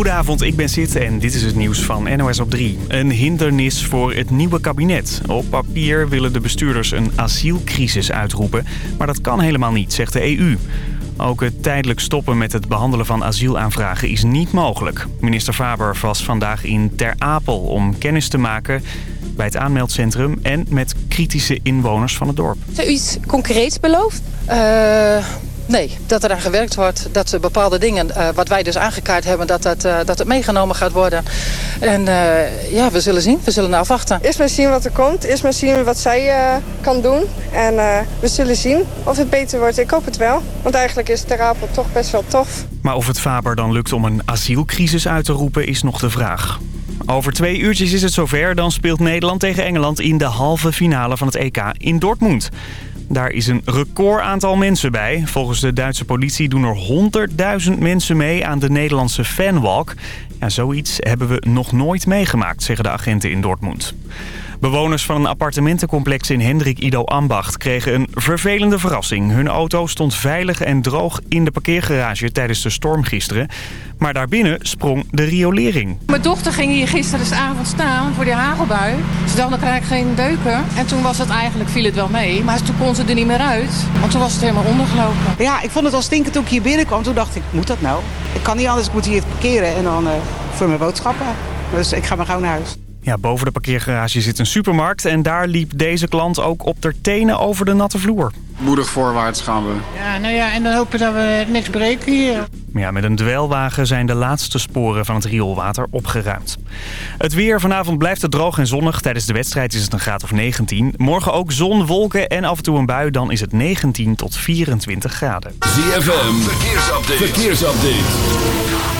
Goedenavond, ik ben Sid en dit is het nieuws van NOS op 3. Een hindernis voor het nieuwe kabinet. Op papier willen de bestuurders een asielcrisis uitroepen, maar dat kan helemaal niet, zegt de EU. Ook het tijdelijk stoppen met het behandelen van asielaanvragen is niet mogelijk. Minister Faber was vandaag in Ter Apel om kennis te maken bij het aanmeldcentrum en met kritische inwoners van het dorp. Is er iets concreets beloofd? Uh, nee, dat er aan gewerkt wordt. Dat bepaalde dingen, uh, wat wij dus aangekaart hebben, dat, dat, uh, dat het meegenomen gaat worden. En uh, ja, we zullen zien. We zullen afwachten. Eerst maar zien wat er komt. Eerst maar zien wat zij kan doen. En we zullen zien of het beter wordt. Ik hoop het wel. Want eigenlijk is Terapel toch best wel tof. Maar of het Faber dan lukt om een asielcrisis uit te roepen is nog de vraag. Over twee uurtjes is het zover. Dan speelt Nederland tegen Engeland in de halve finale van het EK in Dortmund. Daar is een record aantal mensen bij. Volgens de Duitse politie doen er 100.000 mensen mee aan de Nederlandse fanwalk. Ja, zoiets hebben we nog nooit meegemaakt, zeggen de agenten in Dortmund. Bewoners van een appartementencomplex in Hendrik Ido Ambacht kregen een vervelende verrassing. Hun auto stond veilig en droog in de parkeergarage tijdens de storm gisteren. Maar daarbinnen sprong de riolering. Mijn dochter ging hier gisteravond staan voor die hagelbui. Ze dacht, dan krijg ik geen deuken. En toen was het eigenlijk, viel het wel mee. Maar toen kon ze er niet meer uit. Want toen was het helemaal ondergelopen. Ja, ik vond het al stinkend toen ik hier binnenkwam. Toen dacht ik, moet dat nou? Ik kan niet anders, ik moet hier parkeren en dan uh, voor mijn boodschappen. Dus ik ga maar gauw naar huis. Ja, boven de parkeergarage zit een supermarkt en daar liep deze klant ook op ter tenen over de natte vloer. Moedig voorwaarts gaan we. Ja, nou ja, en dan hopen dat we niks breken hier. Ja, met een dweilwagen zijn de laatste sporen van het rioolwater opgeruimd. Het weer vanavond blijft het droog en zonnig. Tijdens de wedstrijd is het een graad of 19. Morgen ook zon, wolken en af en toe een bui. Dan is het 19 tot 24 graden. ZFM, verkeersupdate. verkeersupdate.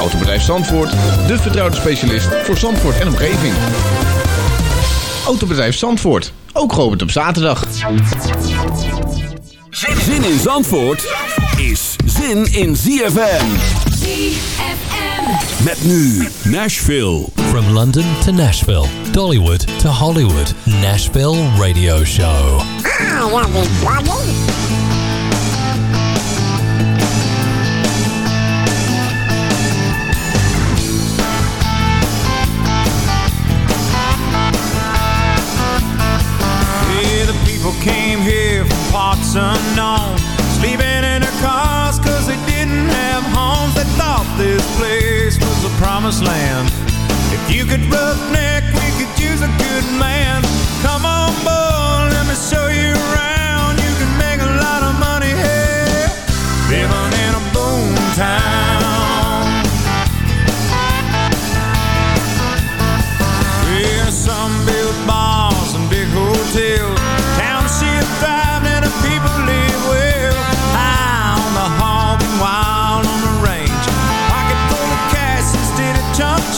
Autobedrijf Zandvoort, de vertrouwde specialist voor Zandvoort en omgeving. Autobedrijf Zandvoort, ook geopend op zaterdag. Zin in Zandvoort is zin in ZFM. ZFM. Met nu Nashville. From London to Nashville, Dollywood to Hollywood, Nashville Radio Show. Ah, unknown. Sleeping in their cars cause they didn't have homes. They thought this place was the promised land. If you could roughneck, we could use a good man. Come on boy, let me show you around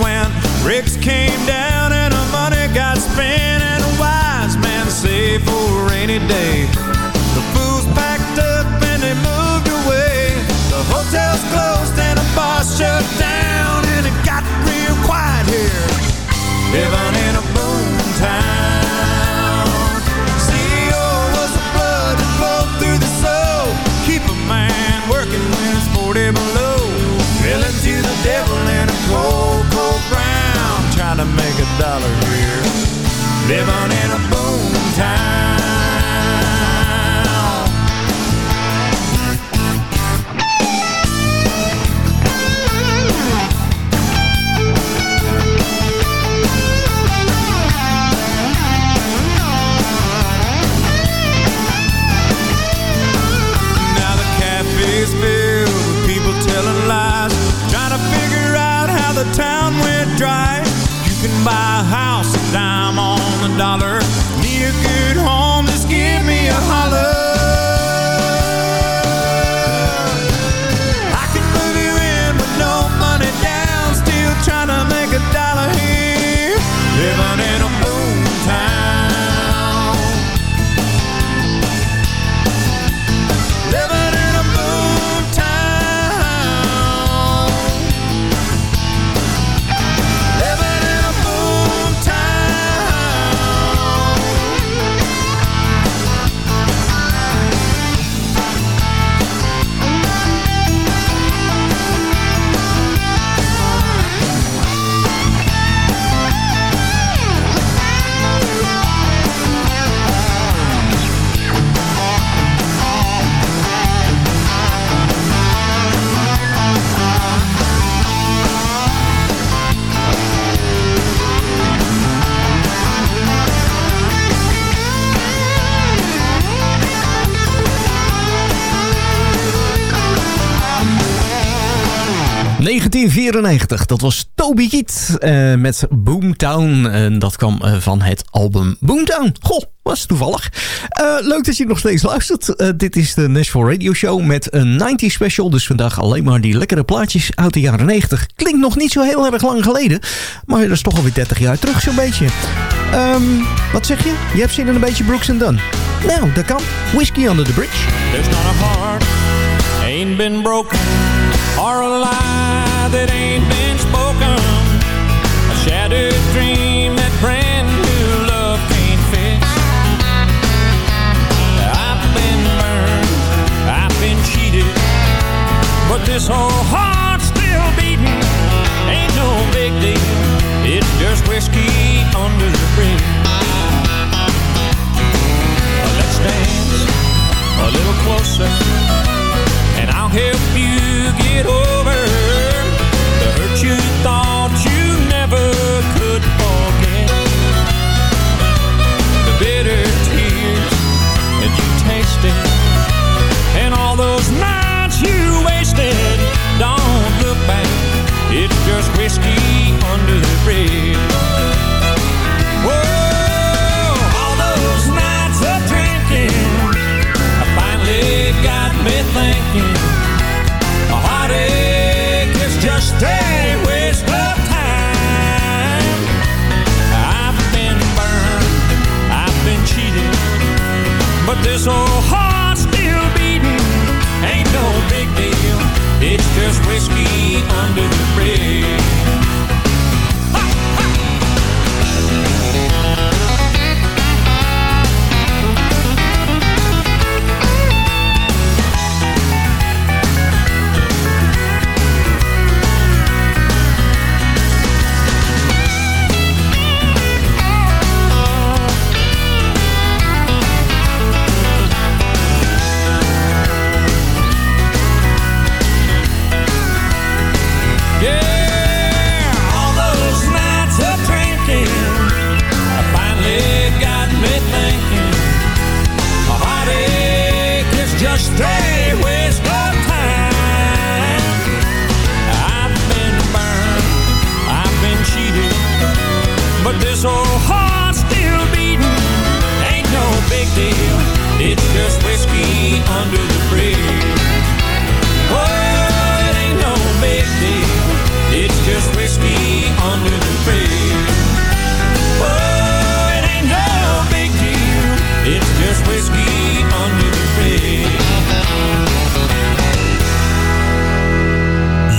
went. Bricks came down and the money got spent. And a wise man saved for a rainy day. The fools packed up and they moved away. The hotel's closed and the bar shut down. And it got real quiet here. Living in a trying to make a dollar here. Living in a boom town. Now the cafe's filled with people telling lies, trying to figure out how the town went dry a house, a dime on the dollar. ...1994, dat was Toby Keat eh, met Boomtown. En dat kwam eh, van het album Boomtown. Goh, was toevallig. Eh, leuk dat je nog steeds luistert. Dit is de Nashville Radio Show met een 90 special. Dus vandaag alleen maar die lekkere plaatjes uit de jaren 90. Klinkt nog niet zo heel erg lang geleden. Maar dat is toch alweer 30 jaar terug zo'n beetje. Ehm, wat zeg je? Je hebt zin in een beetje Brooks and Dunn. Nou, dat kan. Whiskey Under the Bridge. There's not a heart ain't been broken or a lie that ain't this whole heart still beating ain't no big deal. It's just whiskey under the bridge. Let's dance a little closer and I'll help you get over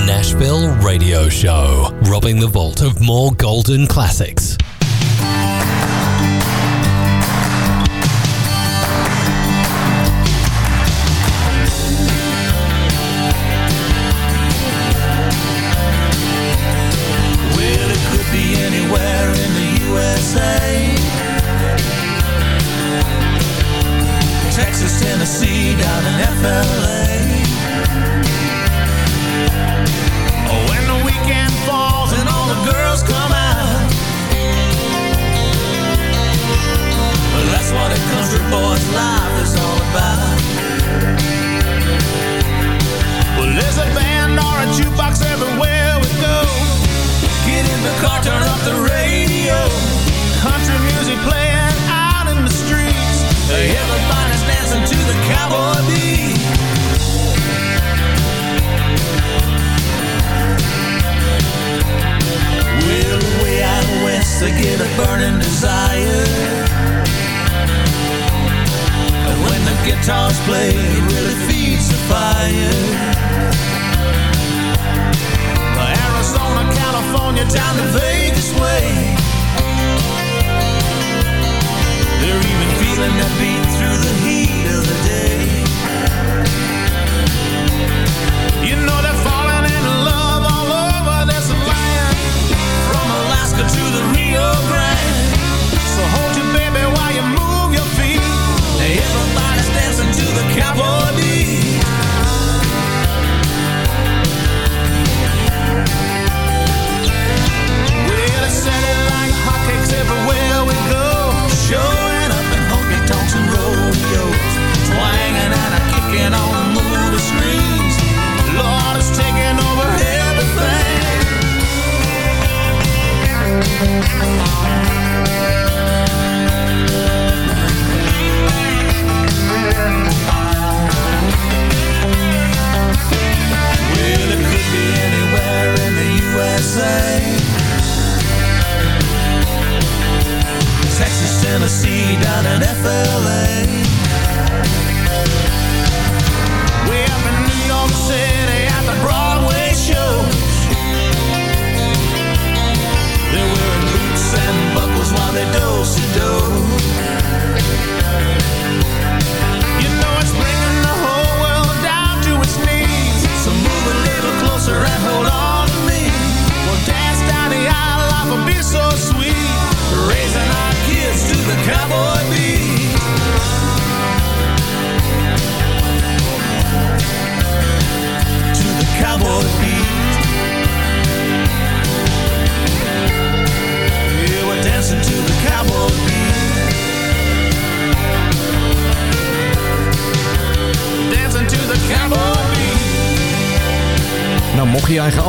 Nashville Radio Show, robbing the vault of more golden classics.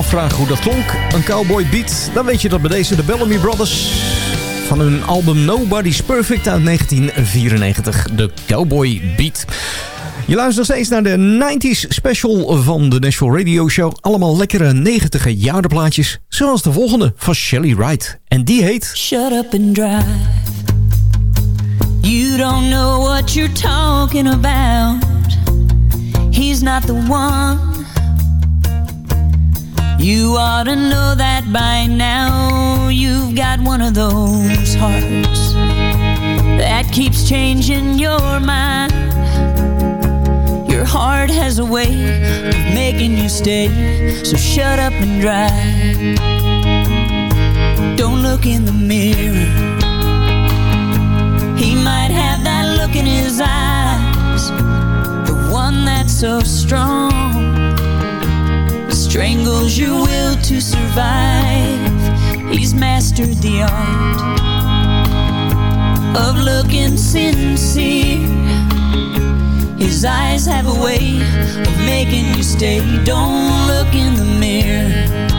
Afvragen hoe dat klonk, een cowboy beat... dan weet je dat bij deze de Bellamy Brothers... van hun album Nobody's Perfect uit 1994, de Cowboy Beat. Je luistert steeds naar de 90s special van de Nashville Radio Show. Allemaal lekkere 90 jaren plaatjes, zoals de volgende van Shelly Wright. En die heet... Shut up and drive You don't know what you're talking about He's not the one You ought to know that by now. You've got one of those hearts that keeps changing your mind. Your heart has a way of making you stay, so shut up and drive. Don't look in the mirror. He might have that look in his eyes, the one that's so strong strangles your will to survive. He's mastered the art of looking sincere. His eyes have a way of making you stay. Don't look in the mirror.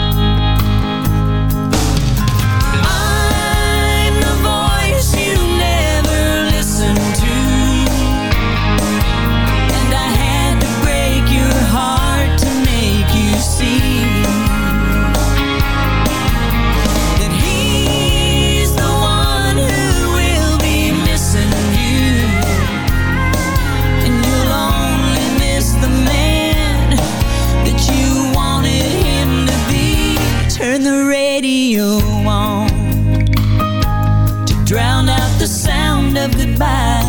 Of goodbye.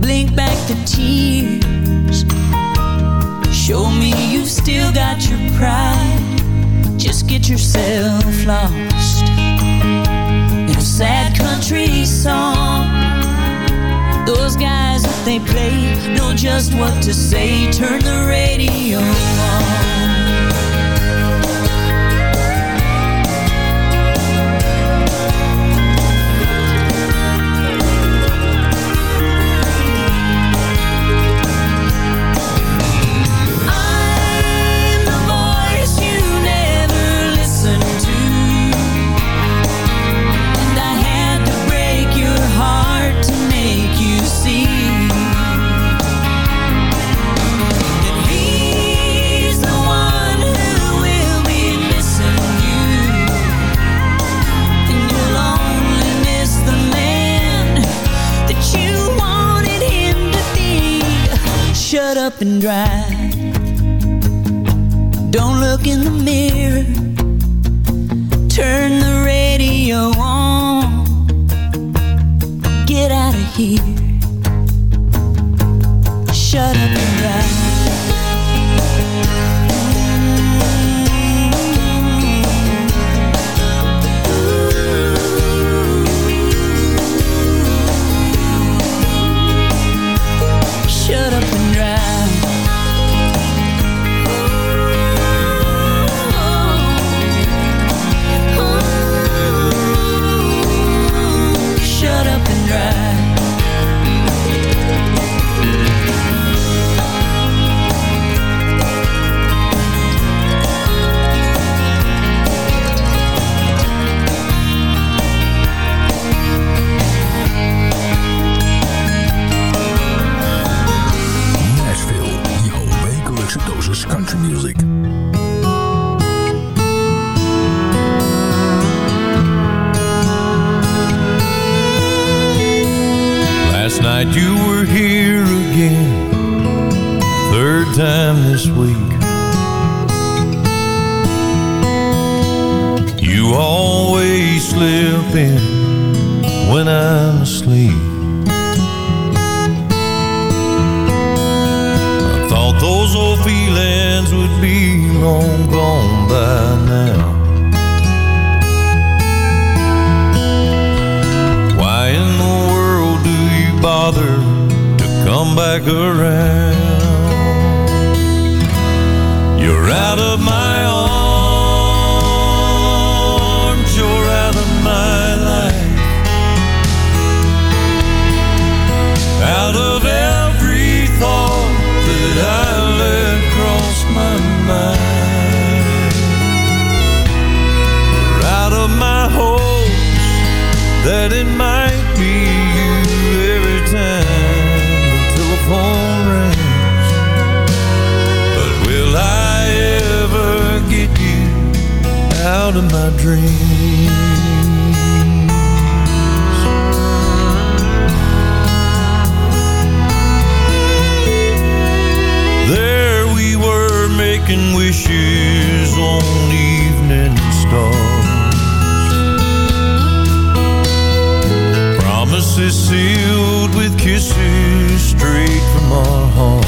Blink back the tears. Show me you've still got your pride. Just get yourself lost In a sad country song. Those guys, if they play Know just what to say. Turn the radio on and drive. night you were here again. Third time this week. You always slip in when I'm asleep. I thought those old feelings would be long gone by now. My mind out of my dreams. There we were making wishes on evening stars. Promises sealed with kisses straight from our hearts.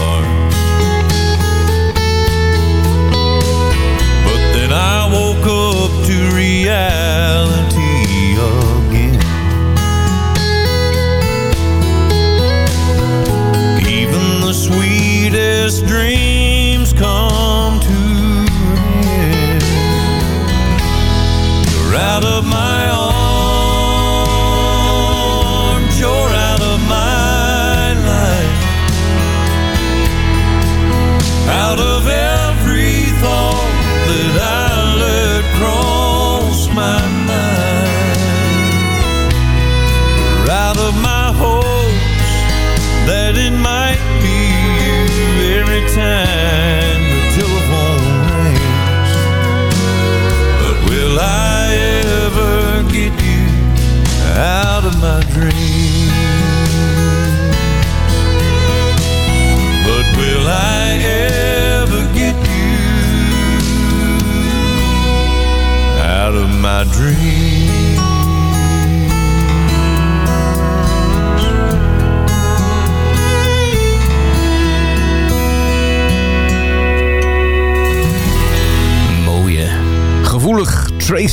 this dream.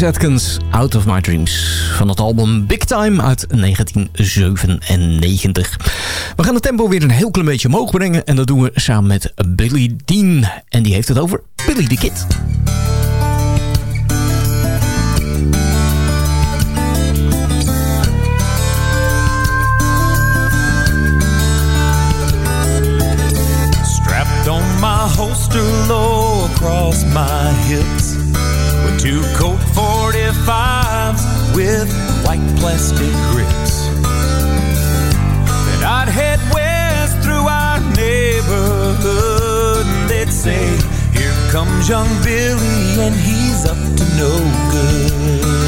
Atkins, Out of My Dreams. Van het album Big Time uit 1997. We gaan het tempo weer een heel klein beetje omhoog brengen. En dat doen we samen met Billy Dean. En die heeft het over Billy the Kid. Strapped on my holster low across my hips Two Colt 45s with white plastic grips. and I'd head west through our neighborhood. And they'd say, Here comes young Billy, and he's up to no good.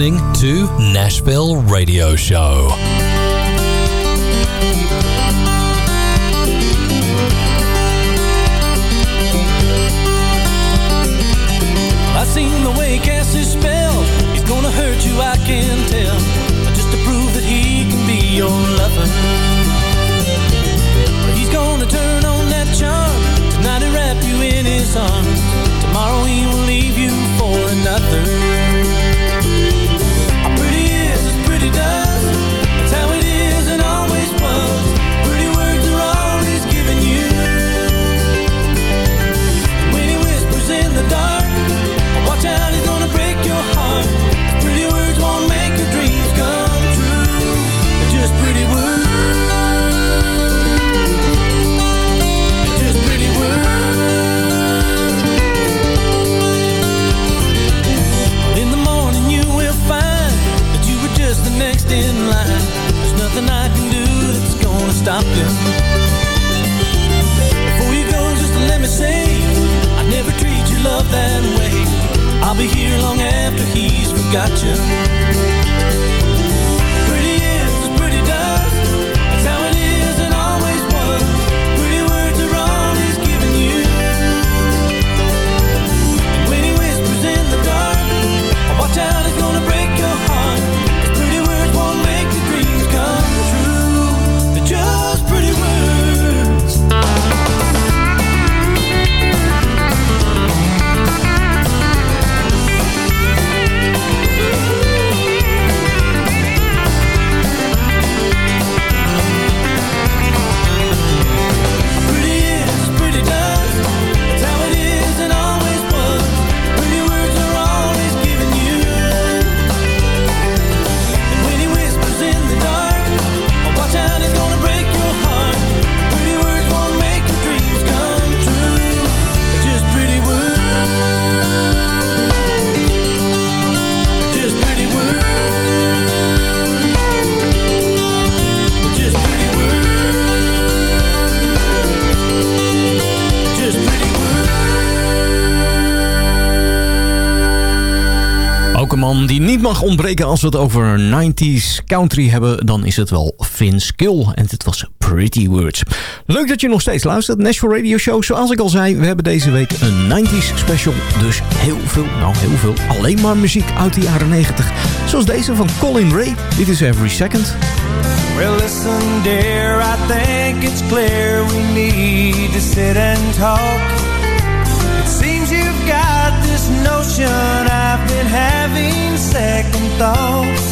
Listening to Nashville Radio Show. Stop you. Before you go, just let me say, I never treat your love that way. I'll be here long after he's forgot you. Ontbreken als we het over 90s country hebben, dan is het wel Vince Gill. En dit was Pretty Words. Leuk dat je nog steeds luistert. Nashville Radio Show, zoals ik al zei, we hebben deze week een 90s special. Dus heel veel, nou heel veel, alleen maar muziek uit de jaren 90. Zoals deze van Colin Ray. Dit is Every Second. Listen, dear, I think it's clear we need to sit and talk. This notion I've been having second thoughts.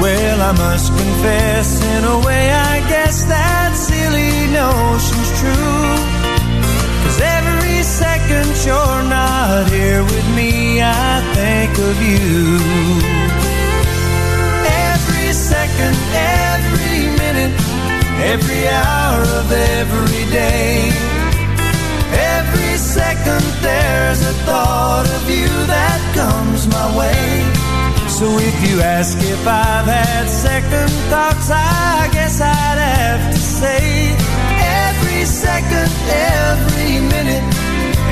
Well, I must confess, in a way, I guess that silly notion's true. Cause every second you're not here with me, I think of you. Every second, every minute, every hour of every day. Second there's a thought of you that comes my way. So if you ask if I've had second thoughts, I guess I'd have to say every second, every minute,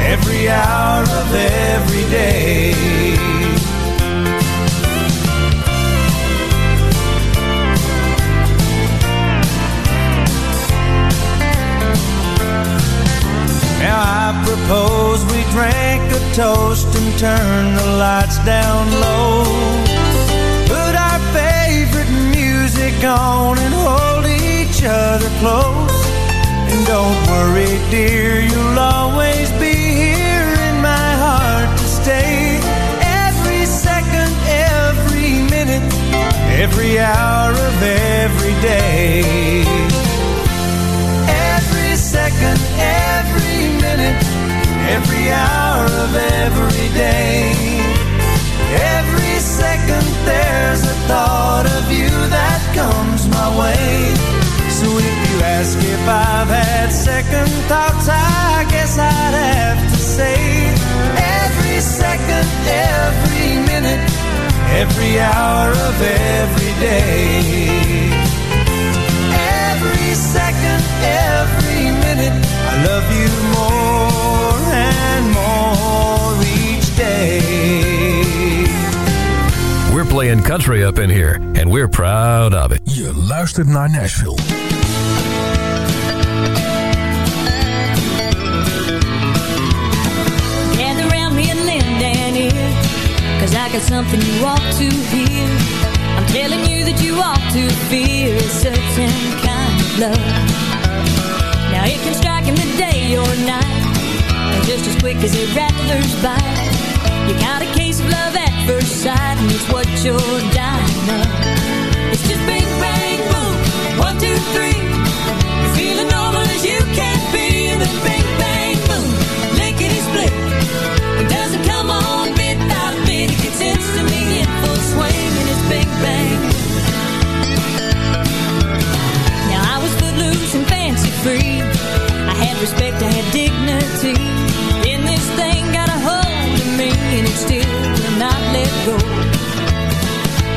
every hour of every day. I propose we drink a toast and turn the lights down low. Put our favorite music on and hold each other close. And don't worry, dear, you'll always be here in my heart to stay. Every second, every minute, every hour of every day. Every second, every every hour of every day. Every second there's a thought of you that comes my way. So if you ask if I've had second thoughts, I guess I'd have to say every second, every minute, every hour of every day. Every second, every minute, I love you more playing country up in here, and we're proud of it. Je luistert naar Nashville. Gather around me and lend an ear, cause I got something you ought to hear. I'm telling you that you ought to fear a certain kind of love. Now it can strike in the day or night, and just as quick as a rattler's bite. You got a case of love first sight and it's what you're dying of. It's just big bang, boom, one, two, three. You're feeling normal as you can be in the bang, bang, boom, lickety split. It doesn't come on bit by bit, it gets instantly in full swing and it's big bang. Now I was footloose and fancy free. I had respect, I had dignity. road.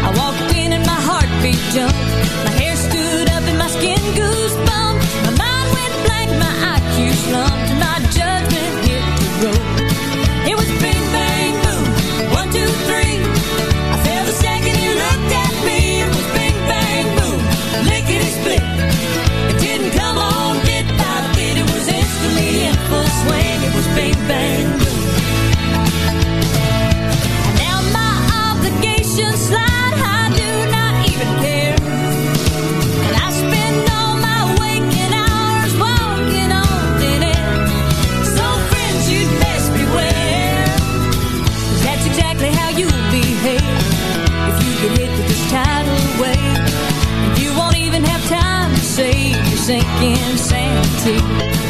I walked in and my heartbeat jumped. My hair stood up and my skin goosebumped. My mind went blank, my IQ slumped. sinking sand. too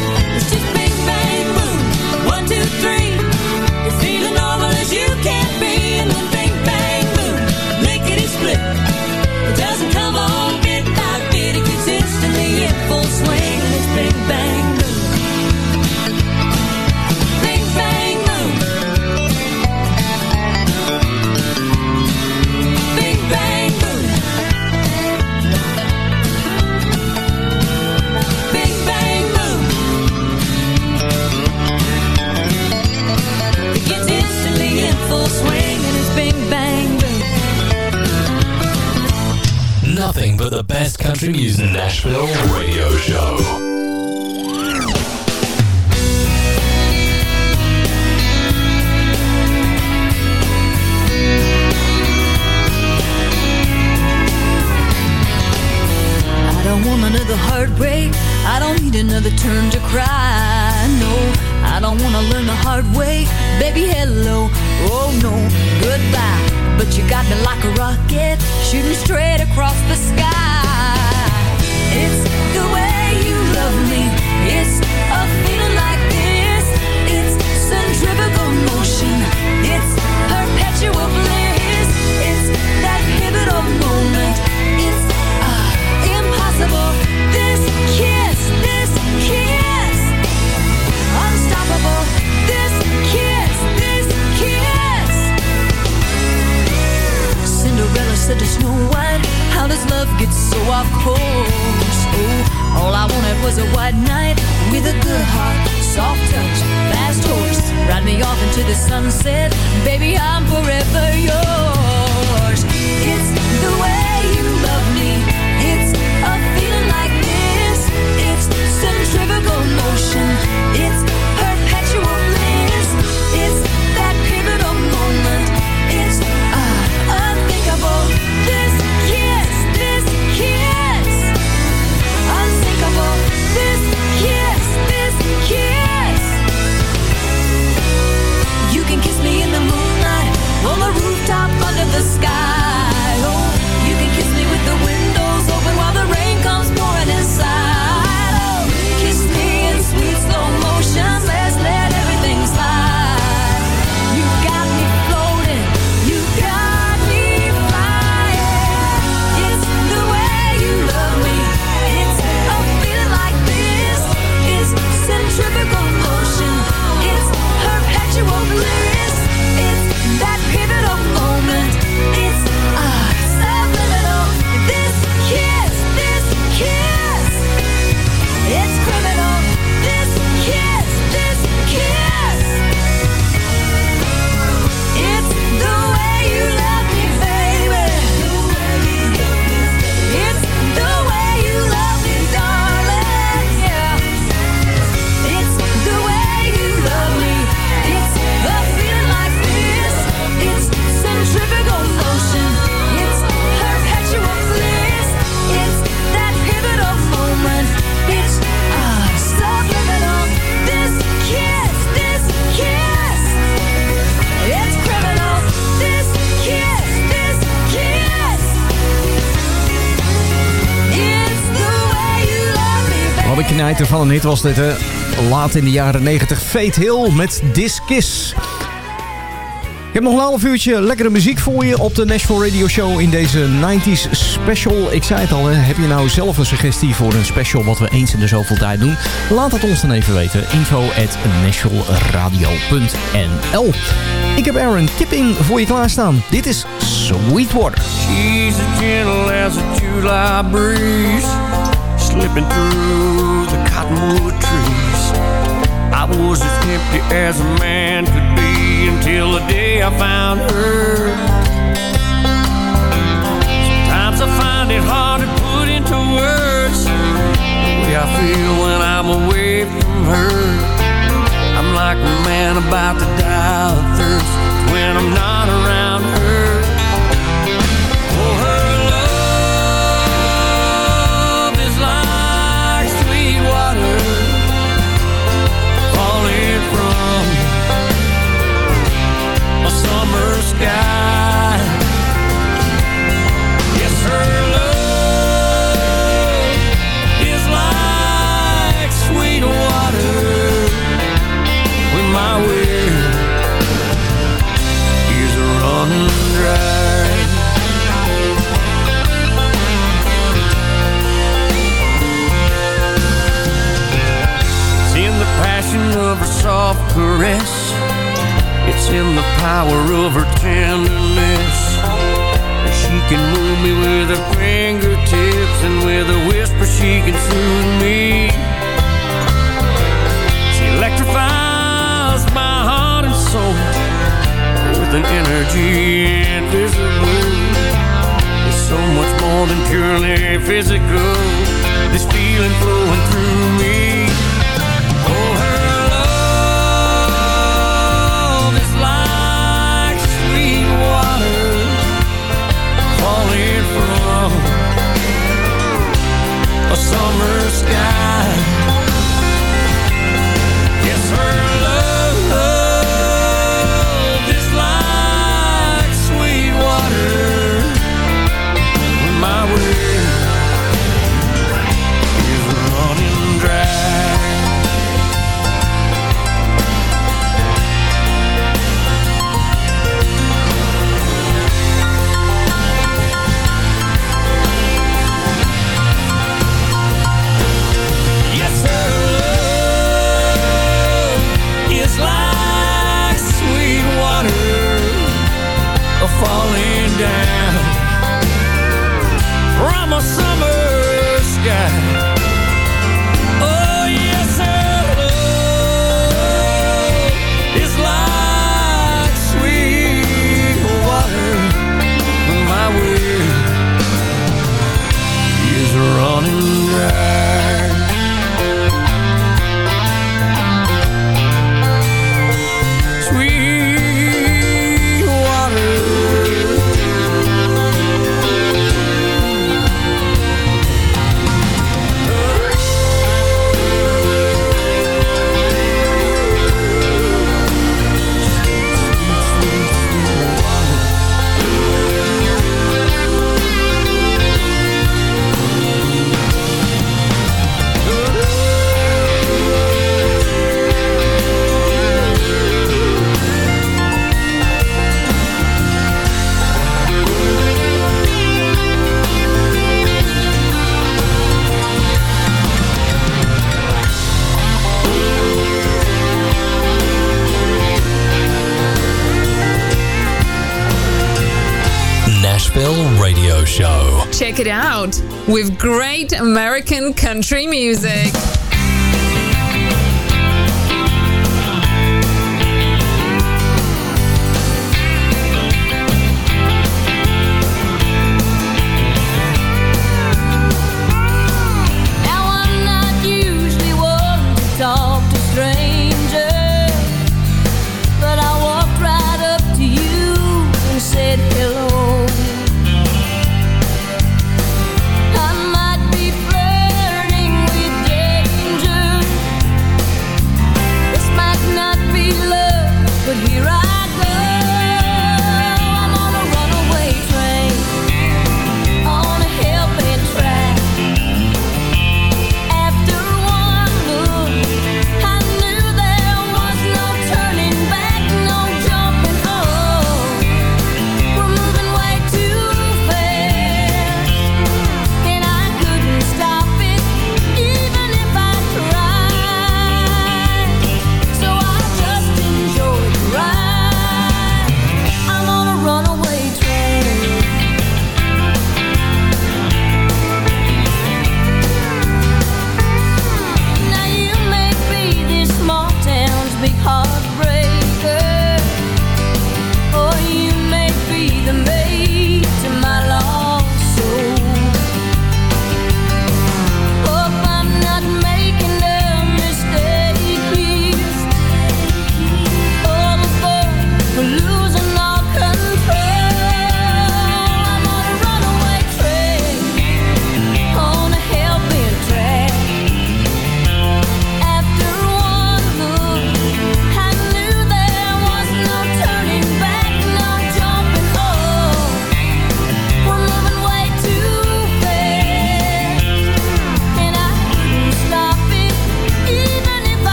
van een hit was dit, hè? Laat in de jaren 90. Fate Hill met This Kiss. Ik heb nog een half uurtje lekkere muziek voor je op de Nashville Radio Show in deze 90s special. Ik zei het al, heb je nou zelf een suggestie voor een special wat we eens in de zoveel tijd doen? Laat het ons dan even weten. Info at nashvilleradio.nl Ik heb Aaron Tipping voor je klaarstaan. Dit is Sweetwater. She's as gentle as a July breeze Slipping through the cottonwood trees. I was as empty as a man could be Until the day I found her. Sometimes I find it hard to put into words The way I feel when I'm away from her. I'm like a man about to die of thirst When I'm not around her Yes, her love is like sweet water when my running dry. It's in the passion of her soft caress. In the power of her tenderness. She can move me with her fingertips, and with a whisper she can soothe me. She electrifies my heart and soul with an energy invisible. It's so much more than purely physical. This feeling flowing through me. Nashville Radio Show. Check it out with great American country music.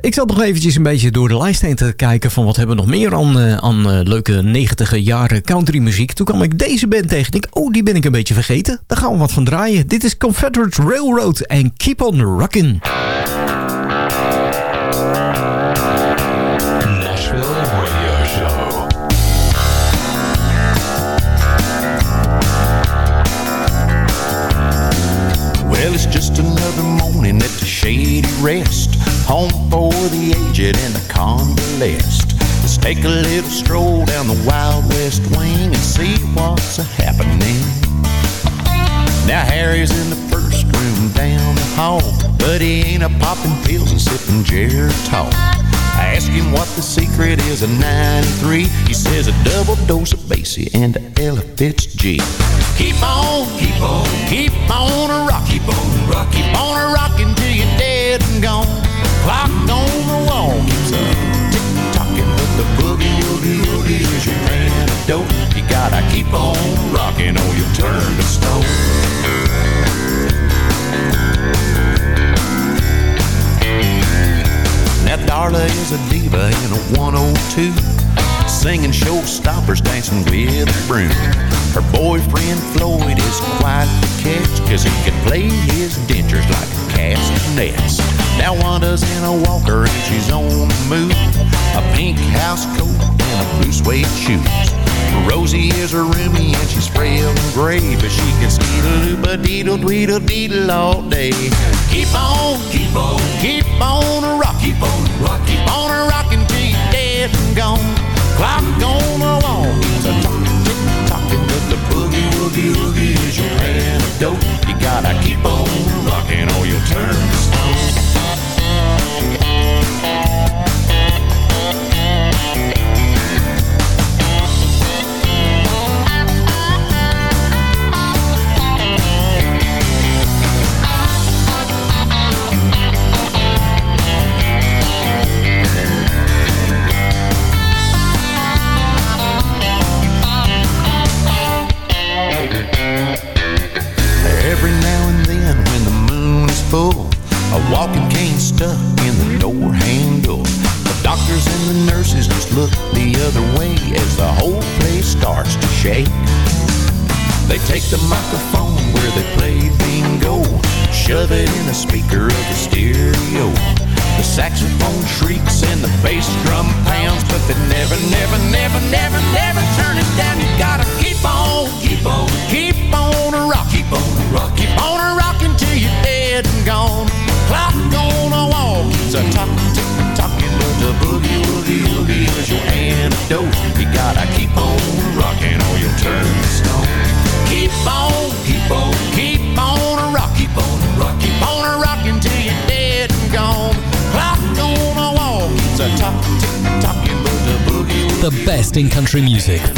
Ik zat nog eventjes een beetje door de lijst heen te kijken... van wat hebben we nog meer aan, uh, aan uh, leuke 90 jaren country muziek. Toen kwam ik deze band tegen. Ik oh, die ben ik een beetje vergeten. Daar gaan we wat van draaien. Dit is Confederate Railroad en Keep on Rockin'. just another morning at the shady rest. Home for the aged and the convalescent. Let's take a little stroll down the Wild West wing and see what's a happening. Now Harry's in the first room down the hall, but he ain't a popping pills and sipping Geritol. I ask him what the secret is of 93. He says a double dose of Basie and Ella Fitz-G. Keep on, keep on, keep on a rock, keep on a rock, keep on a rockin' till you're dead and gone. Woogie woogie is your antidote. You gotta keep on rockin' or you'll turn to stone. Now Darla is a diva in a 102 Singing showstoppers, dancing with a broom Her boyfriend Floyd is quite the catch Cause he can play his dentures like castanets Now Wanda's in a walker and she's on the move A pink house coat blue suede shoes Rosie is her roomie and she's frail and gray But she can skeedle-doo-ba-deedle, dweedle-deedle all day Keep on, keep on, keep on a rock Keep on a rock, keep on a rockin' till you're dead and gone Clock on the wall keeps a talking, tick-tocking But the boogie-woogie-woogie is your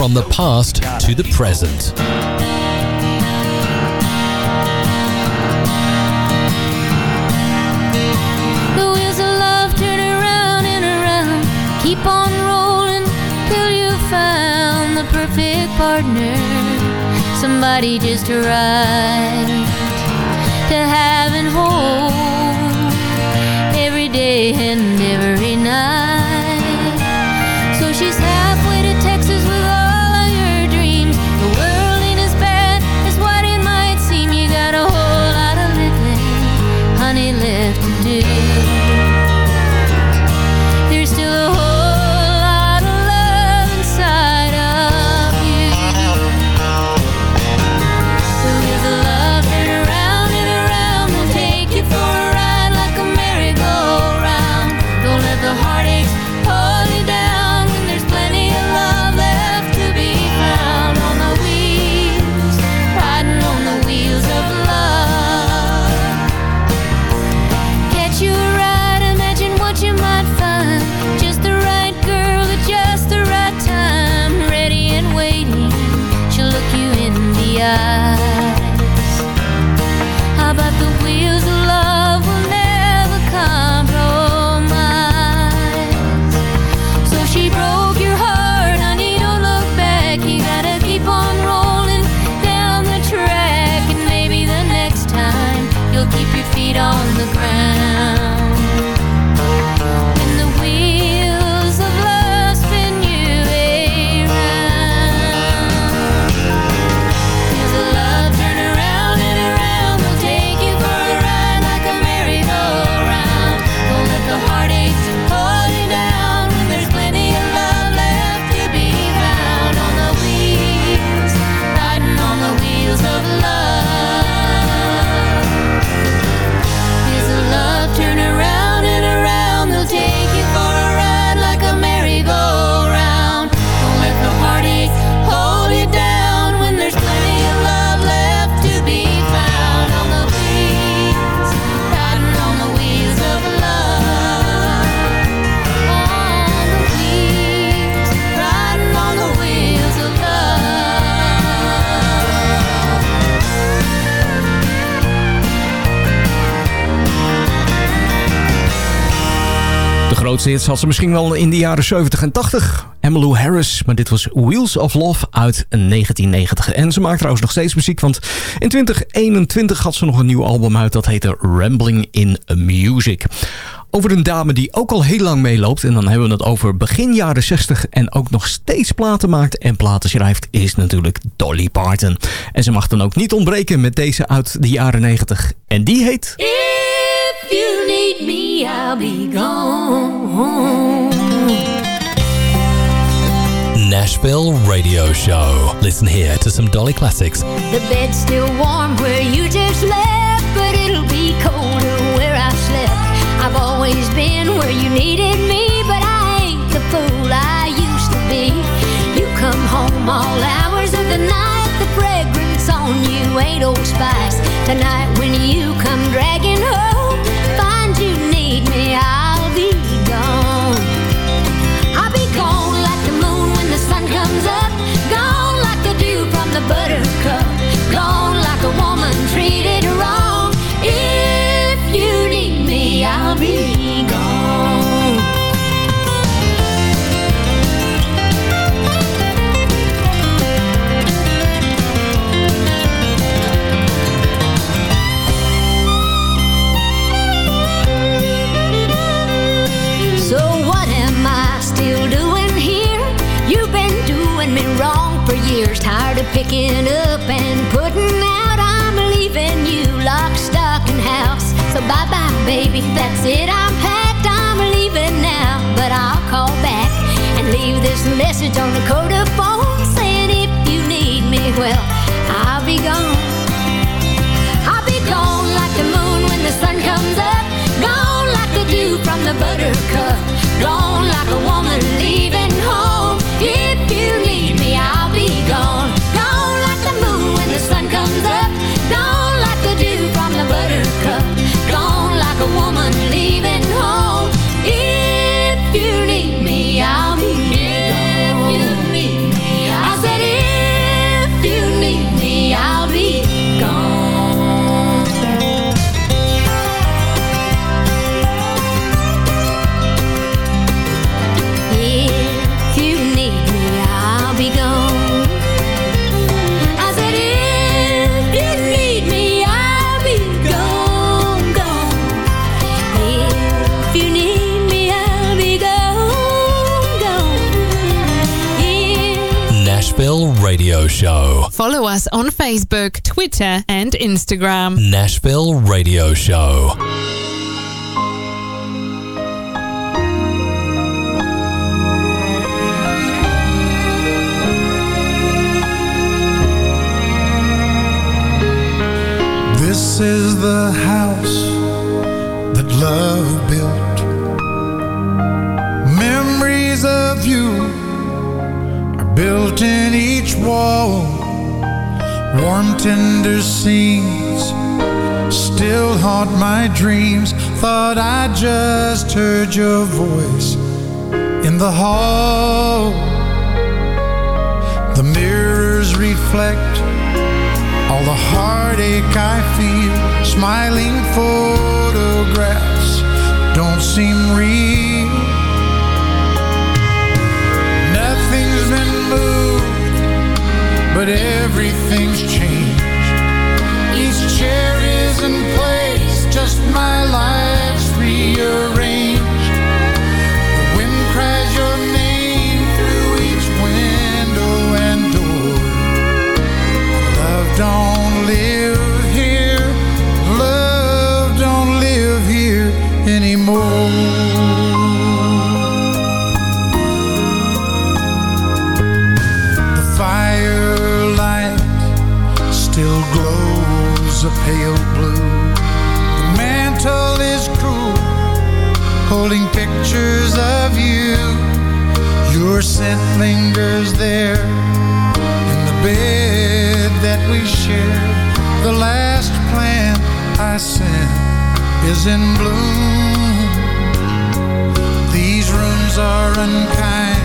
from the past to the present. The wheels of love turn around and around. Keep on rolling till you found the perfect partner. Somebody just to have and hold every day and grootste had ze misschien wel in de jaren 70 en 80. Emmylou Harris, maar dit was Wheels of Love uit 1990. En ze maakt trouwens nog steeds muziek, want in 2021 had ze nog een nieuw album uit. Dat heette Rambling in Music. Over een dame die ook al heel lang meeloopt. En dan hebben we het over begin jaren 60 en ook nog steeds platen maakt en platen schrijft, is natuurlijk Dolly Parton. En ze mag dan ook niet ontbreken met deze uit de jaren 90. En die heet... If you need me, I'll be gone. Nashville Radio Show. Listen here to some Dolly classics. The bed's still warm where you just left, but it'll be colder where I slept. I've always been where you needed me, but I ain't the fool I used to be. You come home all hours of the night, the fragrance on you ain't old spice. Tonight when you come Gone like a woman treated wrong. If you need me, I'll be gone. So what am I still doing here? You've been doing me wrong for years. Tired of picking up bye bye, baby. That's it. I'm packed. I'm leaving now, but I'll call back and leave this message on the coda phone saying if you need me, well, I'll be gone. I'll be gone like the moon when the sun comes up. Gone like the dew from the buttercup. Gone like a woman leaving home. If you need me, I'll be gone. Gone like the moon when the sun comes up. Nashville Radio Show. Follow us on Facebook, Twitter, and Instagram. Nashville Radio Show. This is the house that love built. Built in each wall. Warm, tender scenes still haunt my dreams. Thought I just heard your voice in the hall. The mirrors reflect all the heartache I feel. Smiling photographs don't seem real. but everything's changed. Each chair is in place, just my life's rearranged. pale blue. The mantle is cruel, holding pictures of you. Your scent lingers there in the bed that we share. The last plant I sent is in bloom. These rooms are unkind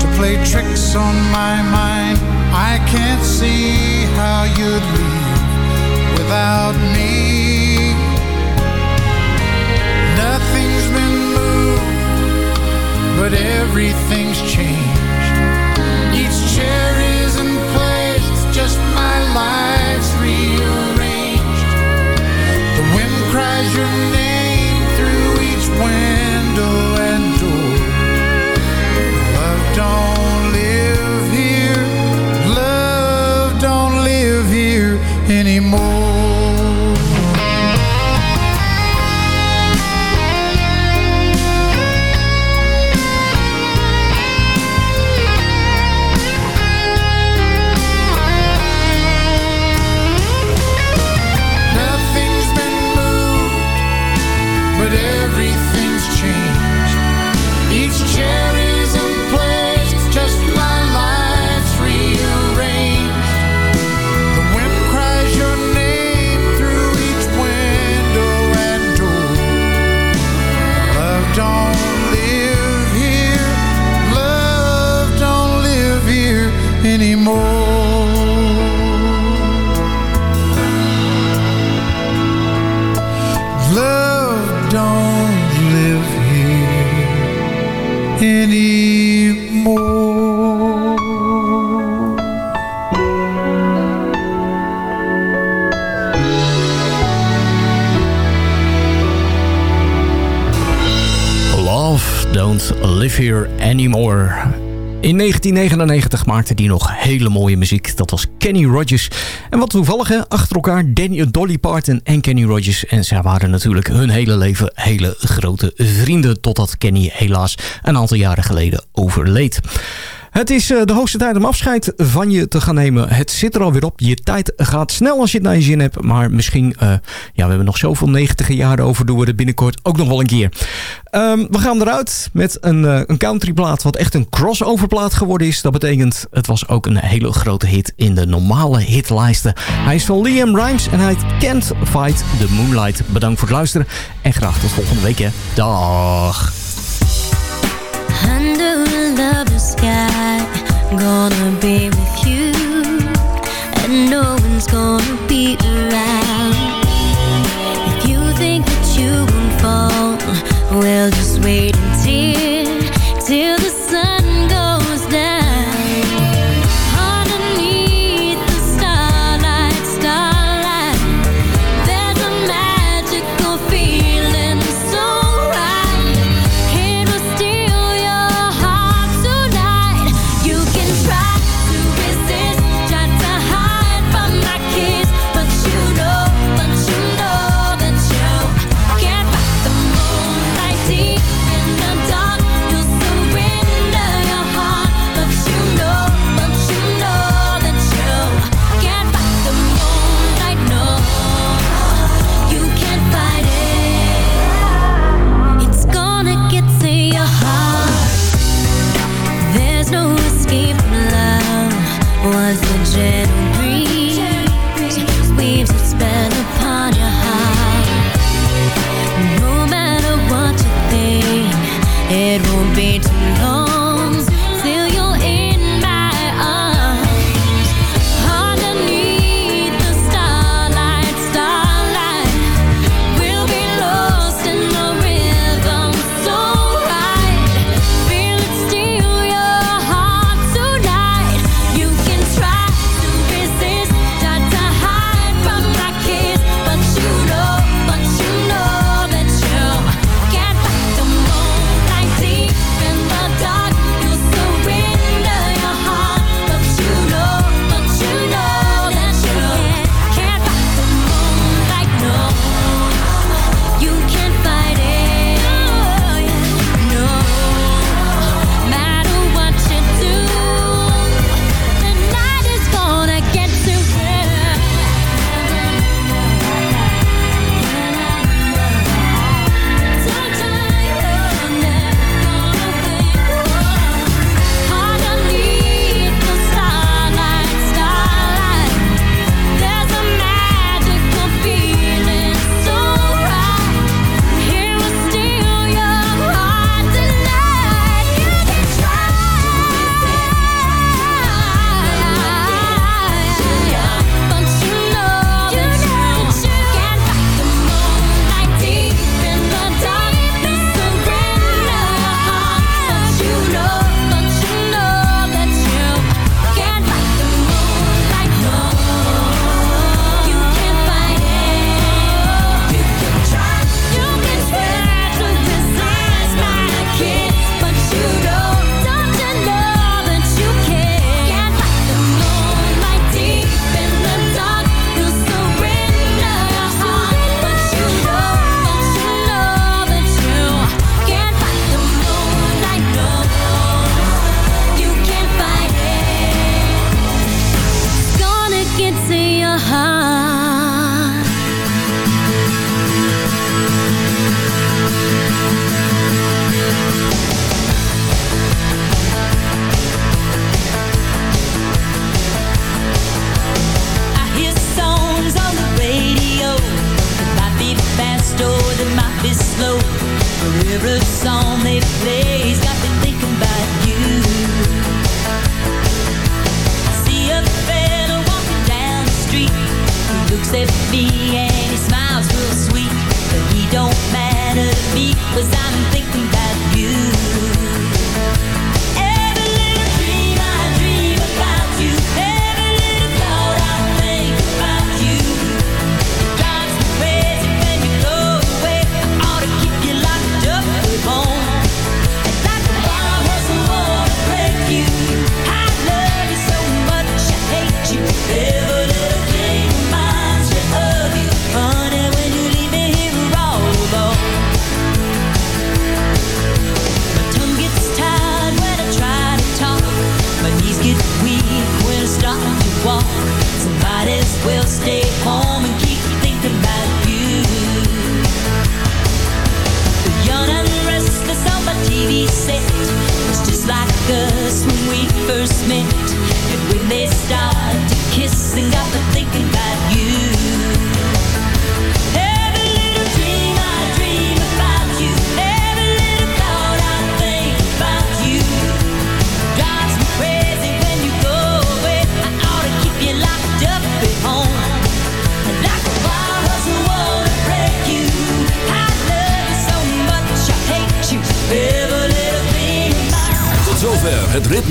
to play tricks on my mind. I can't see how you'd leave without me. Nothing's been moved, but everything's changed. Each chair is in place, just my life's rearranged. The wind cries your name through each window and door. 1999 maakte hij nog hele mooie muziek. Dat was Kenny Rogers. En wat toevallig, hè, achter elkaar Danny, Dolly Parton en Kenny Rogers. En zij waren natuurlijk hun hele leven hele grote vrienden. Totdat Kenny helaas een aantal jaren geleden overleed. Het is eh, de hoogste tijd om afscheid van je te gaan nemen. Het zit er alweer op. Je tijd gaat snel als je het naar je zin hebt. Maar misschien, eh, ja, we hebben nog zoveel negentiger jaren over. Doen we er binnenkort ook nog wel een keer. Ehm, we gaan eruit met een, uh, een countryplaat wat echt een crossoverplaat geworden is. Dat betekent, het was ook een hele grote hit in de normale hitlijsten. Hij is van Liam Rimes en hij Can't Fight the Moonlight. Bedankt voor het luisteren en graag tot volgende week. Hè. Dag. Under a lover's sky, gonna be with you, and no one's gonna be around. If you think that you won't fall, well, just wait be slow. But every song they play's got me thinking about you. I see a fella walking down the street. He looks at me